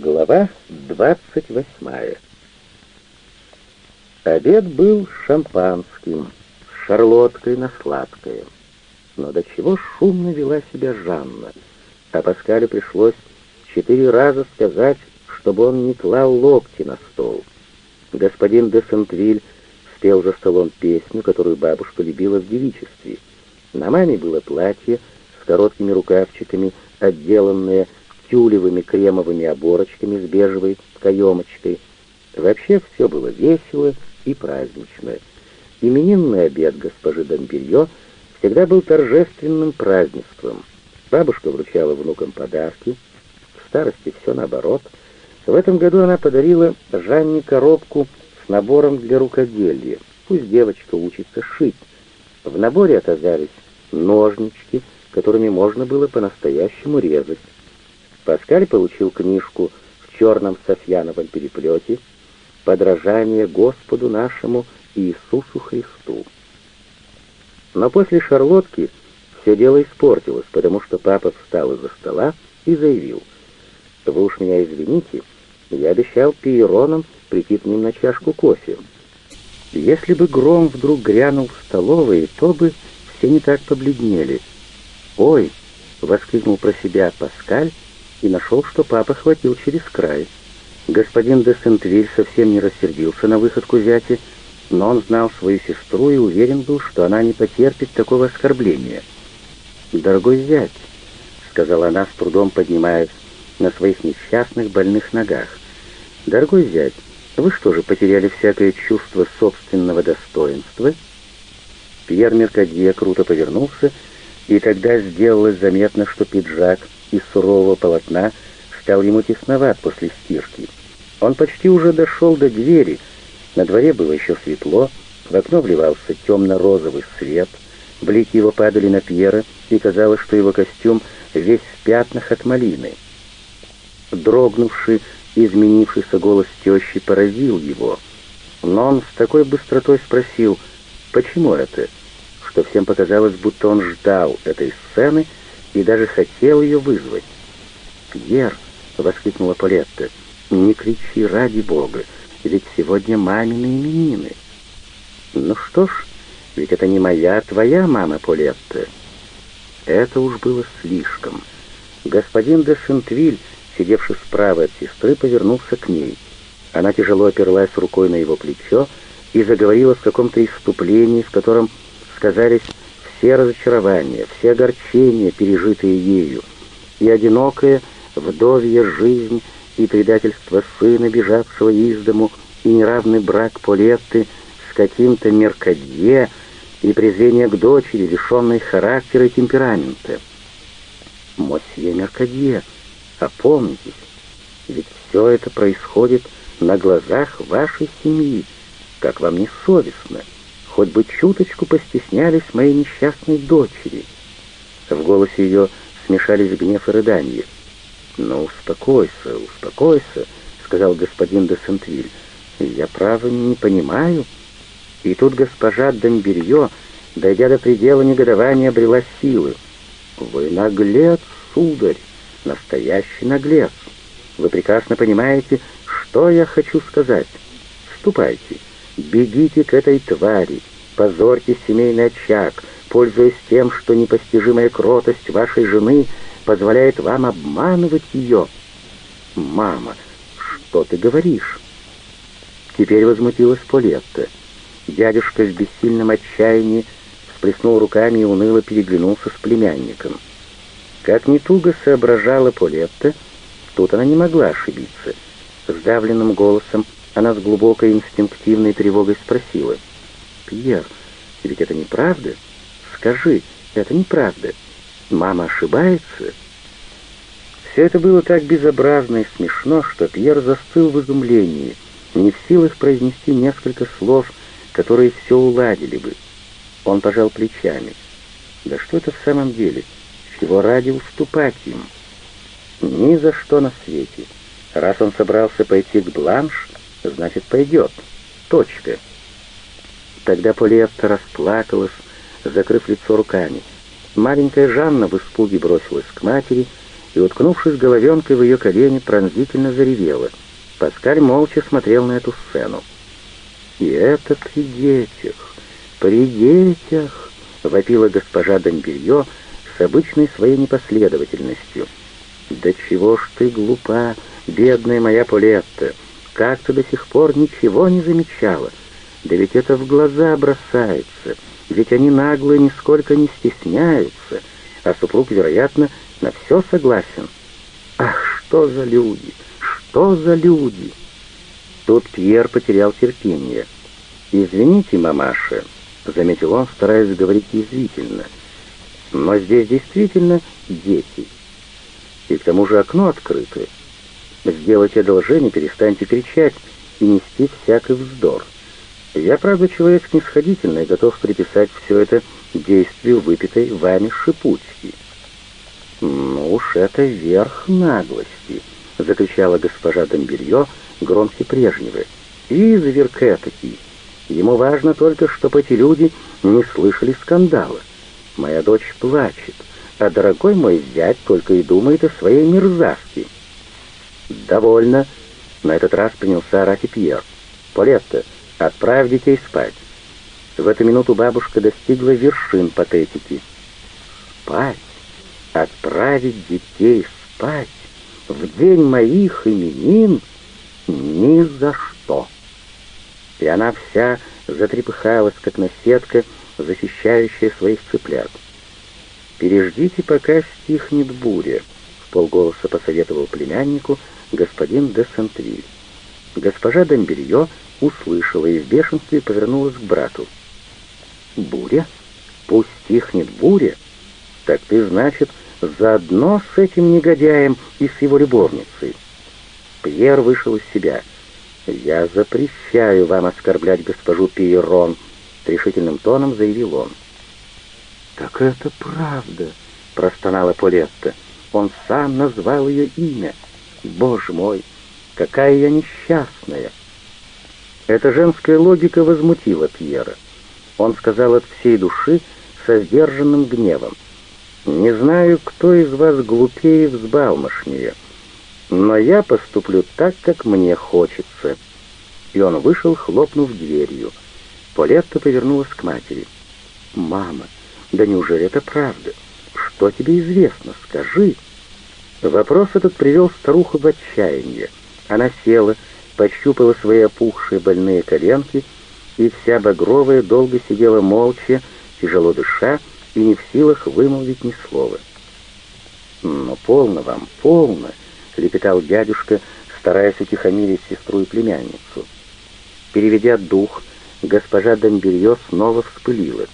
Глава двадцать восьмая Обед был шампанским, с шарлоткой на сладкое. Но до чего шумно вела себя Жанна, а Паскалю пришлось четыре раза сказать, чтобы он не клал локти на стол. Господин де Сентвиль спел за столом песню, которую бабушка любила в девичестве. На маме было платье с короткими рукавчиками, отделанное тюлевыми кремовыми оборочками с бежевой каемочкой. Вообще все было весело и празднично. Именинный обед госпожи Домбелье всегда был торжественным празднеством. Бабушка вручала внукам подарки. В старости все наоборот. В этом году она подарила Жанне коробку с набором для рукоделия. Пусть девочка учится шить. В наборе оказались ножнички, которыми можно было по-настоящему резать. Паскаль получил книжку в черном софьяновом переплете «Подражание Господу нашему Иисусу Христу». Но после шарлотки все дело испортилось, потому что папа встал из-за стола и заявил, «Вы уж меня извините, я обещал пиеронам прийти к ним на чашку кофе. Если бы гром вдруг грянул в столовой, то бы все не так побледнели. «Ой!» — воскликнул про себя Паскаль, и нашел, что папа хватил через край. Господин де Сентвиль совсем не рассердился на выходку зятя, но он знал свою сестру и уверен был, что она не потерпит такого оскорбления. «Дорогой зять», — сказала она, с трудом поднимаясь на своих несчастных больных ногах, — «дорогой зять, вы что же, потеряли всякое чувство собственного достоинства?» Пьер Меркадье круто повернулся, и тогда сделалось заметно, что пиджак — из сурового полотна стал ему тесноват после стирки. Он почти уже дошел до двери. На дворе было еще светло, в окно вливался темно-розовый свет, блики его падали на Пьера, и казалось, что его костюм весь в пятнах от малины. Дрогнувший, изменившийся голос тещи поразил его, но он с такой быстротой спросил, почему это, что всем показалось, будто он ждал этой сцены — и даже хотел ее вызвать. «Пьер!» — воскликнула Полетта. «Не кричи, ради бога, ведь сегодня мамины именины». «Ну что ж, ведь это не моя, а твоя мама, Полетта». Это уж было слишком. Господин де Сентвиль, сидевший справа от сестры, повернулся к ней. Она тяжело оперлась рукой на его плечо и заговорила в каком-то иступлении, в котором сказались все разочарования, все огорчения, пережитые ею, и одинокая вдовья жизнь, и предательство сына, бежавшего из дому, и неравный брак Полетты с каким-то меркадье, и презрение к дочери, лишенной характера и темперамента. Мосье Меркадье, опомнитесь, ведь все это происходит на глазах вашей семьи, как вам не совестно хоть бы чуточку постеснялись моей несчастной дочери. В голосе ее смешались гнев и рыдание. «Ну, успокойся, успокойся», — сказал господин де Сентвиль. «Я, право, не понимаю». И тут госпожа Домберье, дойдя до предела негодования, обрела силы. «Вы наглец, сударь, настоящий наглец. Вы прекрасно понимаете, что я хочу сказать. Ступайте, бегите к этой твари, позорьте семейный очаг, пользуясь тем, что непостижимая кротость вашей жены позволяет вам обманывать ее. Мама, что ты говоришь? Теперь возмутилась Полетта. Дядюшка в бессильном отчаянии всплеснул руками и уныло переглянулся с племянником. Как ни туго соображала Полетта, тут она не могла ошибиться. Сдавленным голосом она с глубокой инстинктивной тревогой спросила — Пьер, ведь это неправда? Скажи, это неправда. Мама ошибается?» Все это было так безобразно и смешно, что Пьер застыл в изумлении, не в силах произнести несколько слов, которые все уладили бы. Он пожал плечами. «Да что это в самом деле? Чего ради уступать им?» «Ни за что на свете. Раз он собрался пойти к Бланш, значит, пойдет. Точка». Тогда Полиетта расплакалась, закрыв лицо руками. Маленькая Жанна в испуге бросилась к матери, и, уткнувшись головенкой в ее колени, пронзительно заревела. Паскаль молча смотрел на эту сцену. «И это при детях, при детях!» — вопила госпожа Домбелье с обычной своей непоследовательностью. «Да чего ж ты глупа, бедная моя Полетта! Как ты до сих пор ничего не замечала? Да ведь это в глаза бросается, ведь они наглые нисколько не стесняются, а супруг, вероятно, на все согласен. Ах, что за люди! Что за люди!» Тут Пьер потерял терпение. «Извините, мамаша», — заметил он, стараясь говорить язвительно, «но здесь действительно дети. И к тому же окно открыто. Сделайте одолжение, перестаньте кричать и нести всякий вздор. Я, правда, человек снисходительный, готов приписать все это действию выпитой вами шипучки». «Ну уж это верх наглости», — закричала госпожа Домбелье громче прежнего. «Изверг этакий! Ему важно только, чтобы эти люди не слышали скандала. Моя дочь плачет, а дорогой мой зять только и думает о своей мерзавке». «Довольно!» — на этот раз принялся орать и Пьер. «Полетта, отправь детей спать». В эту минуту бабушка достигла вершин патетики. «Спать! Отправить детей спать! В день моих именин!» Ни за что. И она вся затрепыхалась, как наседка, защищающая своих цыплят. «Переждите, пока стихнет буря», — в полголоса посоветовал племяннику господин де Сентвиль. Госпожа Домбелье услышала и в бешенстве повернулась к брату. «Буря? Пусть стихнет буря? Так ты, значит, заодно с этим негодяем и с его любовницей?» Пьер вышел из себя. «Я запрещаю вам оскорблять госпожу Пиерон», — решительным тоном заявил он. «Так это правда», — простонала Полетта. «Он сам назвал ее имя. Боже мой, какая я несчастная!» Эта женская логика возмутила Пьера. Он сказал от всей души со сдержанным гневом. «Не знаю, кто из вас глупее и взбалмошнее» но я поступлю так, как мне хочется». И он вышел, хлопнув дверью. Полетта повернулась к матери. «Мама, да неужели это правда? Что тебе известно? Скажи». Вопрос этот привел старуху в отчаяние. Она села, пощупала свои опухшие больные коленки, и вся багровая долго сидела молча, тяжело дыша, и не в силах вымолвить ни слова. «Но полно вам, полно!» лепетал дядюшка, стараясь утихомирить сестру и племянницу. Переведя дух, госпожа Домбелье снова вспылила.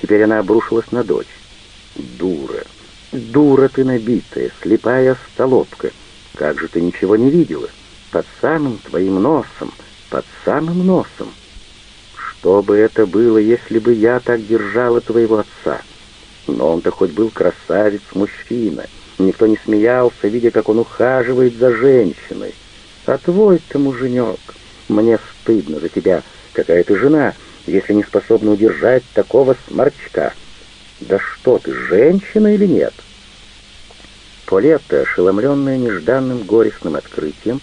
Теперь она обрушилась на дочь. «Дура! Дура ты набитая, слепая столопка! Как же ты ничего не видела? Под самым твоим носом, под самым носом! Что бы это было, если бы я так держала твоего отца? Но он-то хоть был красавец-мужчина!» Никто не смеялся, видя, как он ухаживает за женщиной. А твой-то муженек, мне стыдно за тебя, какая ты жена, если не способна удержать такого сморчка. Да что ты, женщина или нет? Полетта, ошеломленная нежданным горестным открытием,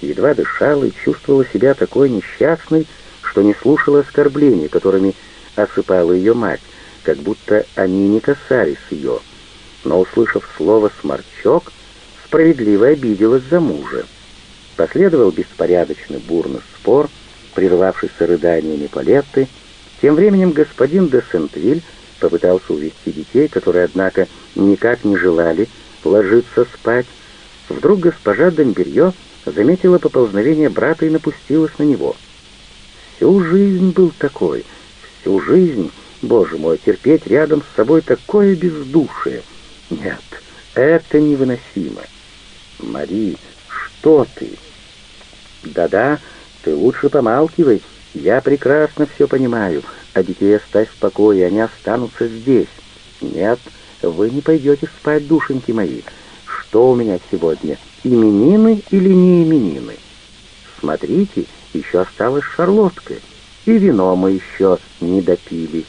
едва дышала и чувствовала себя такой несчастной, что не слушала оскорблений, которыми осыпала ее мать, как будто они не касались ее — но, услышав слово «сморчок», справедливо обиделась за мужа. Последовал беспорядочный бурный спор, прервавшийся рыданиями Палетты. Тем временем господин де Сентвиль попытался увести детей, которые, однако, никак не желали ложиться спать. Вдруг госпожа Домберье заметила поползновение брата и напустилась на него. Всю жизнь был такой, всю жизнь, боже мой, терпеть рядом с собой такое бездушие — нет, это невыносимо. Мари, что ты? Да-да, ты лучше помалкивай. Я прекрасно все понимаю. А детей оставь в покое, они останутся здесь. Нет, вы не пойдете спать, душеньки мои. Что у меня сегодня, именины или не именины? Смотрите, еще осталась шарлотка, и вино мы еще не допили.